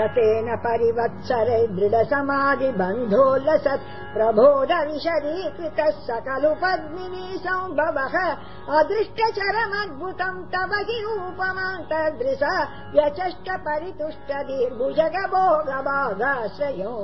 शतेन परिवत्सरे दृढ समाधि बन्धो लसत् प्रबोधविशदीकृतः सकलु पद्मिनी सम्भवः अदृष्टचरमद्भुतम् तव हि उपमान्तदृश यचष्ट परितुष्ट दीर्भुजगभोगभागाश्रयो